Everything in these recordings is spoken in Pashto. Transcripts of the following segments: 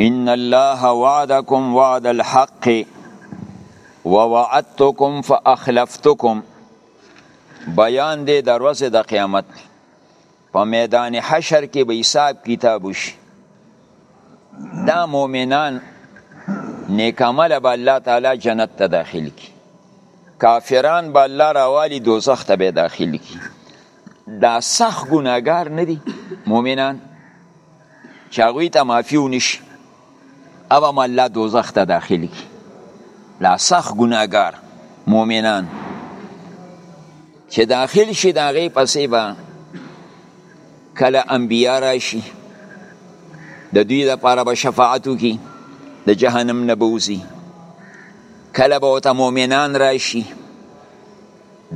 ان الله وعدكم وعد الحق ووعدتكم فاخلفتكم بیان دی د ورځې د قیامت په میدان حشر کې به حساب کتاب وشي دا مؤمنان نیک عمل به الله تعالی جنت ته داخل کی کافران به الله راوالی دوزخ ته به داخل کی دا سخت ګناګار نه دي مؤمنان چې هغوی ته معافي ونشي او هم الله دوزخ ته داخل کړي لا سخت ګناهګار مؤمنان چې داخل شي د هغې پسې به کله انبیا راشي د دوی لپاره به شفاعت وکړي د جهنم نه به وځي کله به ورته مؤمنان راشي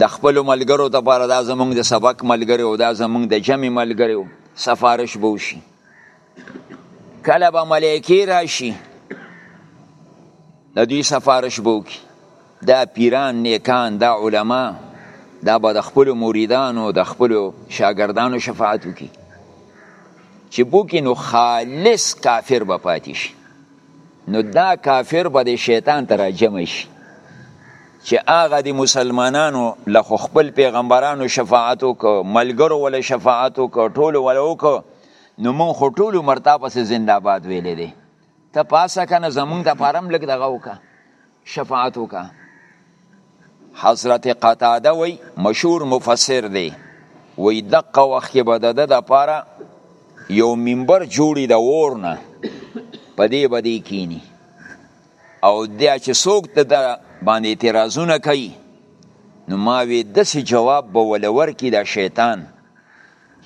د خپلو ملګرو لپاره دا زمونږ د سبق ملګری او دا زمونږ د جمع ملګری سفارش به وشي کله به ملایکې راشي د دوی سفارش به وکړي دا پیران نیکان دا علما دا به د خپلو مریدانو د خپلو شاګردانو شفاعت وکړي چې بوکې نو خالص کافر به پاتې شي نو دا کافر به د شیطان ته راجمع شي چې هغه د مسلمانانو له خپل پیغمبرانو شفاعت وکړو ملګرو ول شفاعت وکړو ټولو ول وکړو نو مون خو ټولو مرتا پسې زنده باد ویلې دي ته پاسه کنه زمونږ د پارم لګ دغه وکړه شفاعت وکا حضرت قتاده وی مشهور مفسر دی وی دقه وخت کې به د د پاره یو منبر جوړی د اور نه په دې بدی کینی او دا چې څوک د باندې اعتراضونه کوي نو ما وی دسی جواب به ولور کی دا شیطان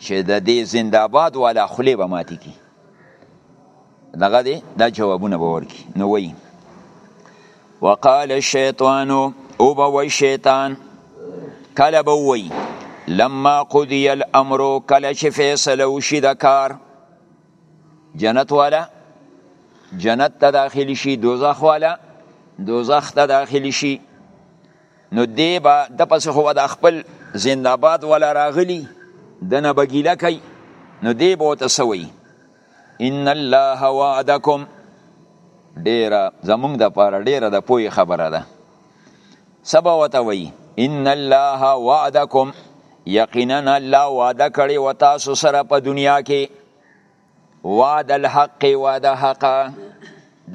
چې د دې زنده‌باد والا خلی به ماتي کی دغه دی دا جوابونه به ورکړي نو وایي وقال الشیطان او به وایي شیطان کله به وایي لما قضی الامر کله چې فیصله وشي د کار جنت والا جنت ته داخل شي دوزخ والا دوزخ ته داخل شي نو دی به د پس خو د خپل زنداباد ولا راغلی دنه بګیله کوي نو دی به ته سوی ان الله وعدکم ډیره زمونږ د پاره ډیره د پوی خبره ده سبا وته وی ان الله وعدکم یقینا الله وعده کړی و تاسو سره په دنیا کې وعد الحق وعده حق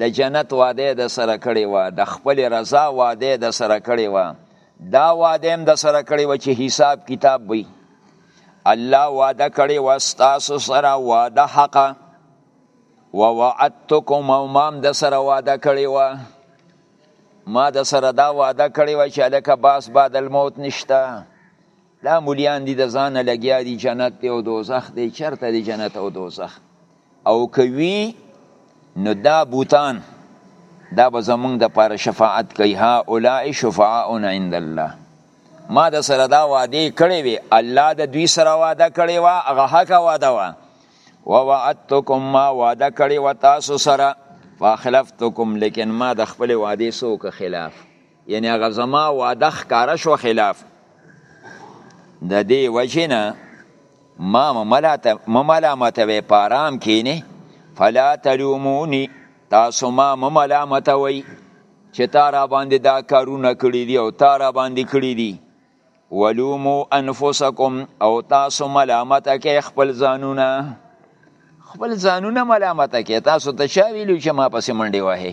د جنت وعده د سره کړی و د خپل رضا وعده د سره کړی و دا وعده هم د سره کړی و چې حساب کتاب وي الله وعده کړی و تاسو سره وعده حق و وعدتکم او مام د سره وعده کړی و ما د سره دا وعده کړی و چې الکه باس بعد الموت نشته دا مولیان دی د ځانه لګیا دی جنت دی او دوزخ دی چرته دی جنت او دوزخ او کوي نو دا بوتان دا به زمونږ د پاره شفاعت کوي ها اولای شفاعون عند الله ما د سره دا وعده کړې وي الله د دوی سره وعده کړې وا هغه حق وعده وا و وعدتکم ما وعده کړې و تاسو سره فاخلفتکم لیکن ما د خپل وعده سو که خلاف یعنی هغه زما وعده ښکاره شو خلاف د دې وجې نه ما مملامت وی پارام کینی فلا تلومونی تاسو ما مملامت وی چې تا را باندې دا کارونه کړی دی او تا را باندې کړی دی ولومو انفسکم او تاسو ملامت کې خپل ځانونه خپل ځانونه ملامت کې تاسو ته چا ویلو چې ما پسې منډې وهې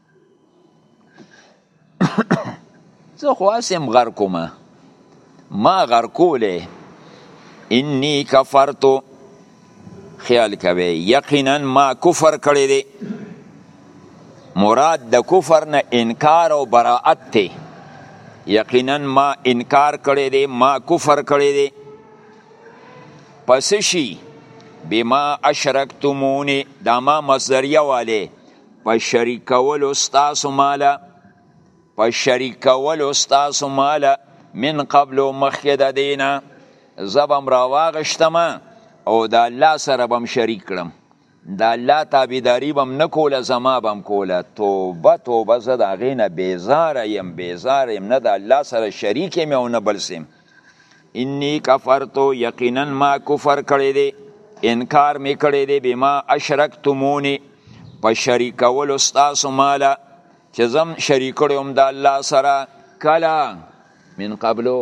زه خو اسیم غر کوم ما غر کوله انی کفرتو خیال کوي یقینا ما کفر کړی دی مراد د کفر نه انکار او براءت ته یقینا ما انکار کړی دی ما کفر کړی دی پس شي بما اشرکتمونی دا ما مصدریه والی په شریکولو ستاسو مالا په شریکولو ستاسو مالا من قبل مخکې د دینه زبم را واغشتم او د الله سره بم شریک کړم د الله تابعداري بم نه کوله زما بم کوله توبه توبه زه د هغې نه بیزاره یم بیزاره یم نه د الله سره شریک یم او نه بل سیم انی کفرتو یقینا ما کفر کړی دی انکار می کړی دی بما اشرکتمونی په شریکول استاسو مالا چې زم شریک کړم د الله سره کلا من قبلو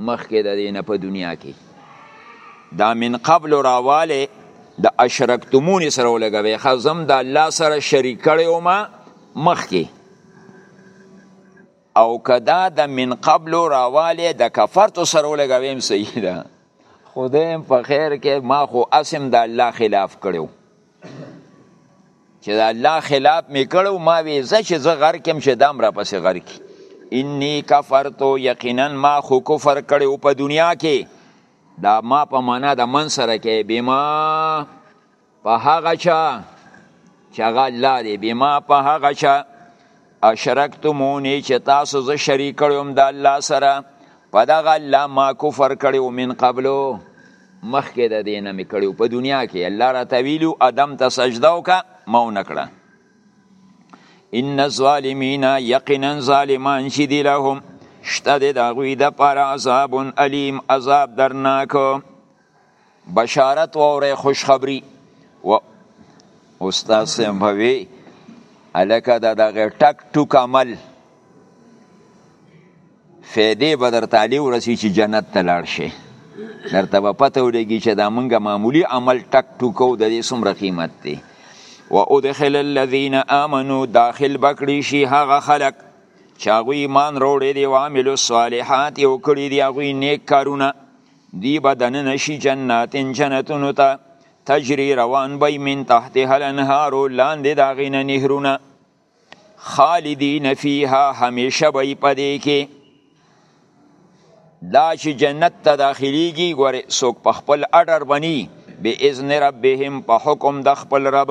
مخکې د دینه په دنیا کې دا من قبل راواله د اشرکتمونی سره ولګوي خزم د الله سره شریک کړی او ما مخکې او که دا د من قبل راوالی د کفرتو سره ولګوي هم صحیح ده خدای هم په خیر کې ما خو اسم د الله خلاف کړو چې د الله خلاف مې کړو ما وې زه چې زه غر کم چې دام را پسې غر کی انی کفرتو یقینا ما خو کفر کړو په دنیا کې دا ما په معنا د من سره کې بما په هغه چا چې هغه الله دی بما په هغه چا اشرکتمونی چې تاسو زه شریک کړم د الله سره په دغه الله ما کفر کړو من قبلو مخکې د دې نه مې کړو په دنیا کې الله را تویلو ادم ته سجده وکړه ما ونه کړه ان الظالمین یقینا ظالمان چې دي لهم شته د هغوی دپاره عذاب علیم عذاب درناک بشارت واورئ خوشخبری و استاد سم وی الکه دا دغه ټک ټوک عمل فیدې به در تعالی ورسی چې جنت ته لاړ شي درته به پته ولګي چې دا مونږه معمولی عمل ټک ټوکو د دې څومره قیمت دی و ادخل الذين امنوا داخل بکړي شي هغه خلک چې هغه ایمان وروړي دي او عملو الصالحات او کړی دي هغه نیک کارونه دی به دننه شي جنات جنتونو ته تجری روان بی من تحتها الانهار لاندې د هغې نه نهرونه خالدین فیها همیشه به یې په دې کې دا چې جنت ته داخلیږي ګورې څوک په خپل اډر بني بې اذن ربهم په حکم د خپل رب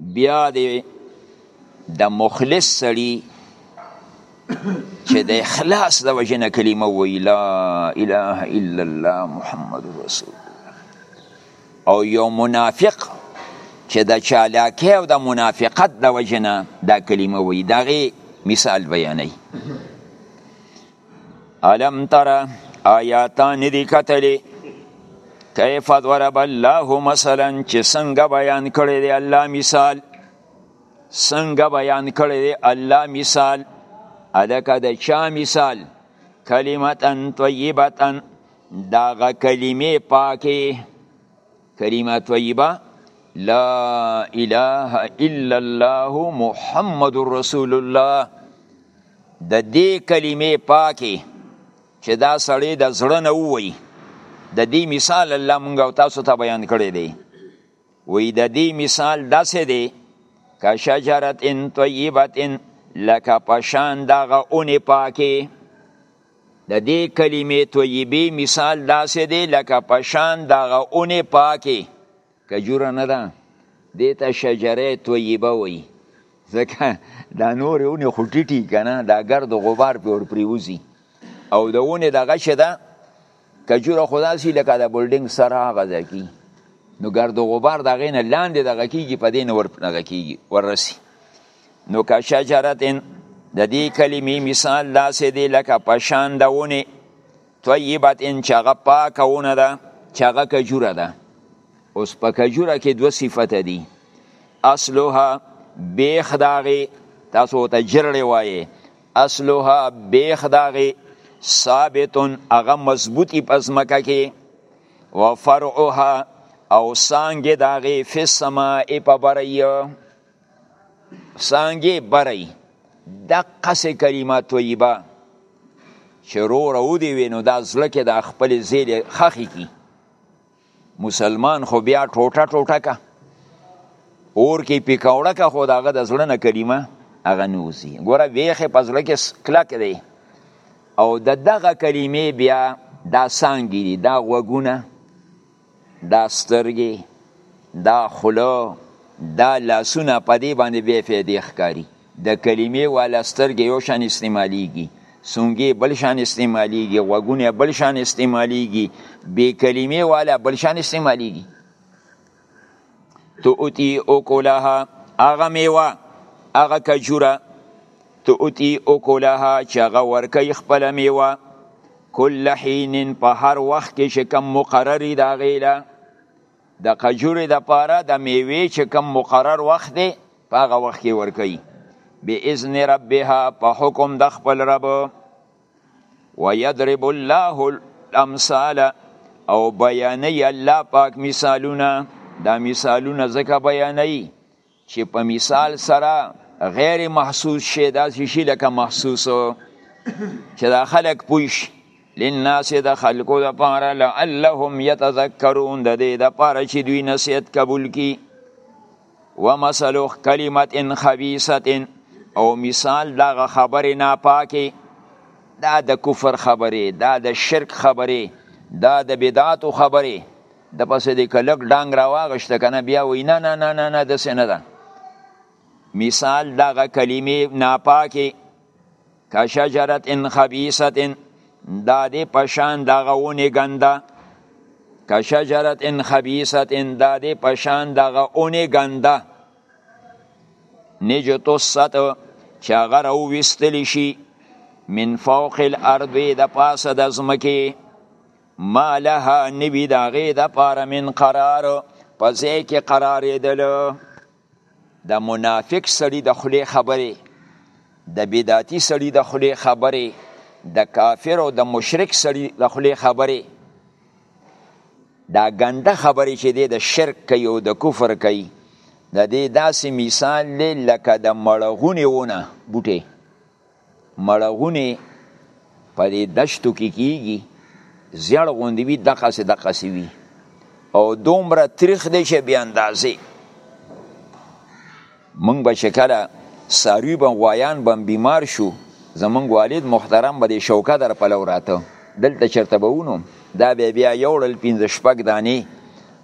بیا دی د مخلص سړي چې د اخلاص د وجې نه کلمه وایي لا اله الا الله محمد رسول او یو منافق چې د چالاکۍ او د منافقت د وجې نه دا کلمه وایي د هغې مثال بیانوي الم تر آیاتا ندی کتلی کیف ضرب الله مثلا چې څنګه بیان کړی دی الله مثال څنګه بیان کړی دی الله مثال الکه د چا مثال کلمتا طیبتا داغه کلمې پاکې کلمه طیبه لا اله الا الله محمد رسول الله د دې کلمې پاکي چې دا سړی د زړه نه ووي د دې مثال الله مونږ او تاسو ته بیان کړی دی وی د دې مثال داسې دی که شجرت ان طیبت ان لکه پشان دغه اونې پاکي د دې کلمې طیبې مثال داسې دی لکه په شان دغه اونې پاکې کجوره نه ده دې ته شجره طیبه وایي ځکه دا نورې اونې خو ټیټي که نه دا ګرد غبار پرې ورپرېوځي او د اونې دغه چې ده کجوره خو داسې لکه د بلډنګ سره هغه ځای کېږي نو ګرد و غبار د هغې نه لاندې دغه کېږي په دې نه ور دغه کېږي ورسي نو که شجرتن د دې کلمې مثال داسې دی لکه په شان د ونې طیبتن چې هغه پاکه ونه ده چې هغه کجوره ده اوس په کجوره کې دوه صفته دي اصلها بیخ د هغې تاسو ته جرړې وایې اصلها بیخ داغي ثابت هغه مضبوطی پزمکه کې وفرعها او سانګې داغي فی السماء په بری سانګې بری دقه سه کلمه طیبه چې رو رو دی وینو دا زړه کې د خپل زیل خخې کی مسلمان خو بیا ټوټه ټوټه کا اور کې پکوړه کا خو داغه د زړه نه کلمه هغه نوزي ګوره ویخه پزړه کې کلک دی او د دغه کلمې بیا دا سانګي دي دا غوګونه دا سترګې دا خلو دا لاسونه په دې باندې به فیدې ښکاری د کلمې والا سترګې یو شان استعمالیږي سونګې بل شان استعمالیږي غوګونه بل شان استعمالیږي بې کلمې والا بل شان استعمالیږي تو اوتی اوکولها هغه میوه هغه کجوره تو اوتی اوکولها چې هغه ورکوي خپله میوه کل حین په هر وخت کې چې کم مقرری د هغې له د کجورې لپاره د میوې چې کوم مقرر وخت دی په هغه وخت کې ورکوي باذن ربها په حکم د خپل رب ويضرب الله الامثال او بیانې الله پاک مثالونه دا مثالونه ځکه بیانې چې په مثال سره غیر محسوس شي داسې شي لکه محسوس چې دا خلک پوه شي للناس د خلکو لپاره لعلهم یتذکرون د دې لپاره چې دوی نصیحت قبول کړي ومثل کلمه خبيثه او مثال دغه خبرې ناپاکي دا د کفر خبرې دا د شرک خبرې دا د بدعاتو خبرې د پسې د کلک ډنګ راواغشته کنه بیا وای نه نه نه نه نه د سینه ده مثال دغه کلمې ناپاکي کشجرت ان خبيثت دا دې پشان دغه ونی ګنده کشجرت ان خبيثت دا دې پشان دغه ونی ګنده نجتو ست چې هغه راوویستلی شي من فوق الارض د پاسه د ځمکې ما لها نوی د هغې دپاره من قرار په ځای کې قرارېدلو د منافق سړي د خولې خبرې د بدعتي سړي د خولې خبرې د کافر او د مشرک سړي د خولې خبرې دا ګنده خبرې چې دی د شرک کوي او د کفر کوي د دې داسې مثال دی لکه د مړغونې ونه بوټی مړغونې په دې دشتو کې کیږي زیړ غوندې وي دقسې دقسې وي او دومره تریخ دی چې بې اندازې موږ به چې کله ساروي به غوایان به بیمار شو زمونږ والد محترم به د شوکه در پلو راته دلته چرته به ونو دا به بیا یو ړل پنځه شپږ دانې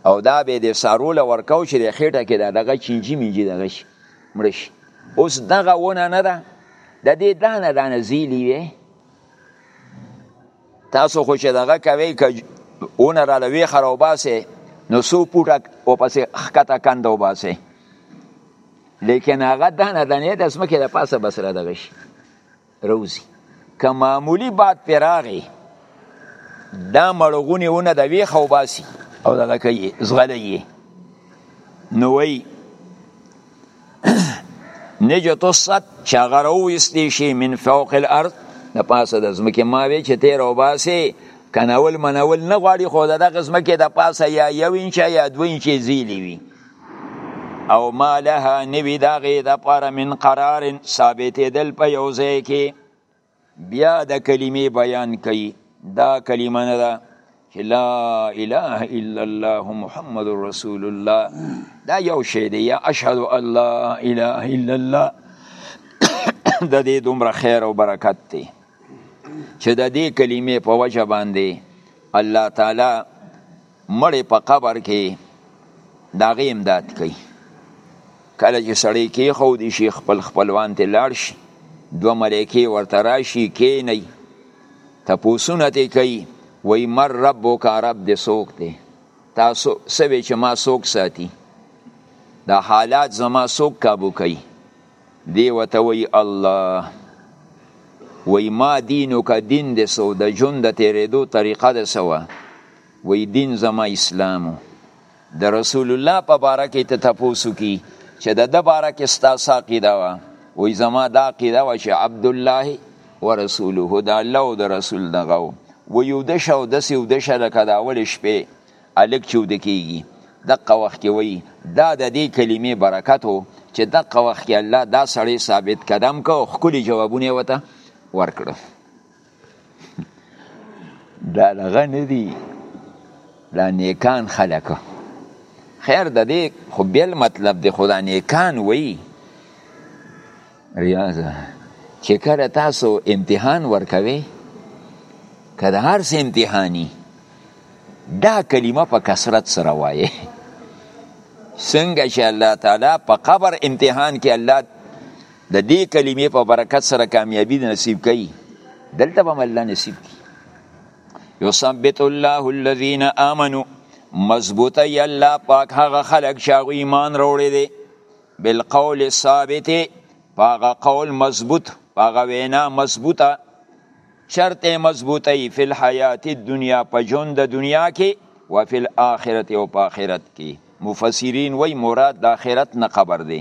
او دا به د سارو له ورکاو چې د خېټه کې دا دغه چینجي منجي دغه شي مړ شي اوس دغه ونه نه ده د دې دانه دانه زیلی وي تاسو خو چې دغه کوي که ونه را لوي خراب باسي نو سو پټه او پسې خکته کند او باسي لیکن هغه دانه دانه د سمکه د پاسه بسره دغه شي روزي که معمولی باد پې راغی دا مړغونې ونه د ویخه وباسي او دغه کوي زغلی یې نو وایي نجت الصد چې هغه راوویستی شي من فوق الارض د پاسه د ځمکې ما وی چې تیر وباسي کنول منول نه غواړي خو دغه ځمکې د پاسه یا یو انچه یا دوه انچې زیلي وي او ما لها نوی دا غي د پاره من قرار ثابتې دل په یو ځای کې بیا د کلمې بیان کوي دا کلمه نه ده چې لا اله الا الله محمد رسول الله دا یو شی دی یا اشهد ان لا اله الا الله د دې دومره خیر او برکت دی چې د دې کلمې په وجه باندې الله تعالی مړی په قبر کې داغه امداد کوي کله چې سړی کې خو دي شي خپل خپلوان ته لاړ شي دو ملایکی ورته راشي کې نه ته پوسونه ته کوي وای مر رب او کا رب دې سوک دی تاسو سوي چې ما سوک ساتي دا حالات زما سوک کابو کوي دی وته وای الله وای ما دینو کا دین دې سو د ژوند د تیرېدو طریقه دې سوه وی دین زما اسلام وو د رسول الله په باره کې ته تپوسو کی چې د د باره کې ستا ساقیده وه وی زما دا عقیده وه چې عبدالله و رسوله د الله او د رسول دغه وو وی اودش او دسې اودش لکه د اول شپې الک چې اود کېږي دقه وخت کې وی دا د دې کلمې برکت و چې دقه وخت کې الله دا سړی ثابت قدم کو خکلی جوابونه وته ورکړه دا دغه نه دي دا نیکان خلک خیر د دې خو بیل مطلب دی خو دا نیکان وایي ریاضه چې کله تاسو امتحان ورکوي که د هر څه امتحاني دا کلمه په کثرت سره وایي څنګه چې الله تعالی په قبر امتحان کې الله د دې کلمې په برکت سره کامیابی د نصیب کوي دلته به الله نصیب کی یثبت الله الذين امنوا مضبوطه ی الله پاک هغه خلق چې هغه ایمان وروړي دي بالقول ثابت هغه قول مضبوط هغه وینا مضبوطه شرط مضبوطه ای فی الحیات الدنیا په ژوند د دنیا کې و فی الاخرت او په آخرت کې مفسرین وای مراد د آخرت نه قبر دی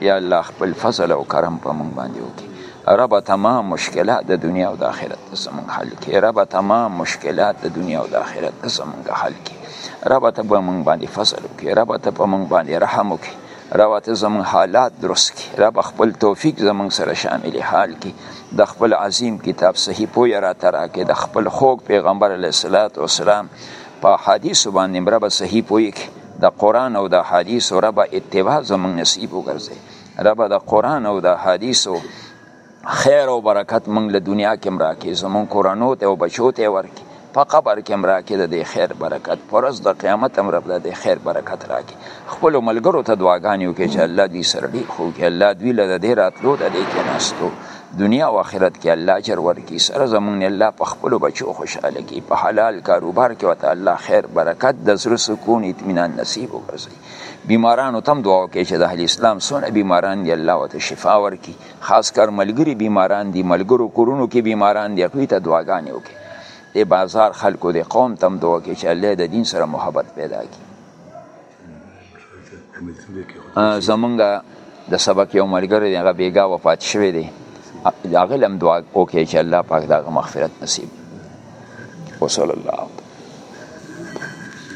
یا الله خپل فضل او کرم په مونږ باندې وکړي رب تمام مشکلات د دنیا او د آخرت ته زمونږ حل کړي رب تمام مشکلات د دنیا او د آخرت ته زمونږ حل کړي رب ته په مونږ باندې فضل وکړي رب ته په مونږ باندې رحم وکړي رب ته زمونږ حالات درست کړي رب خپل توفیق زمونږ سره شامل حال کړي د خپل عظیم کتاب صحیح پوی را ترا کې د خپل خوږ پیغمبر علیه السلام په حدیث باندې رب صحیح پوی کړي د قرآن او د حدیثو رب اتباع زمونږ نصیب وګرځي رب د قرآن او د حدیثو خیر او برکت مونږ له دنیا کې مراکې زمونږ کورنو ته او بچو ته ورکې په قبر کې مراکې د دې خیر برکت پرز د قیامت هم رب د دې خیر برکت راکې خپل ملګرو ته دعاګانې وکړي چې الله دې سره ډېر خو کې الله دوی له دې راتلو د دې کې ناستو دنیا او آخرت کې الله اجر ورکړي سره زمونږ نه الله په خپلو بچو خوشحاله کړي په حلال کاروبار کې ورته الله خیر برکت د زړه سکون اطمینان نصیب وګرځوي بیمارانو ته هم دعا وکړي چې د اهل اسلام څونه بیماران دي الله ورته شفا ورکړي خاص کر ملګري بیماران دي ملګرو کورونو کې بیماران دي هغوی ته دعاګانې وکړي د بازار خلکو د قوم ته هم دعا وکړي چې الله د دین سره محبت پیدا کړي زمونږ د سبق یو ملګری دی هغه بیګا وفات شوی دی هغه لم دعا وکړي چې الله پاک دا مغفرت نصیب وصلی الله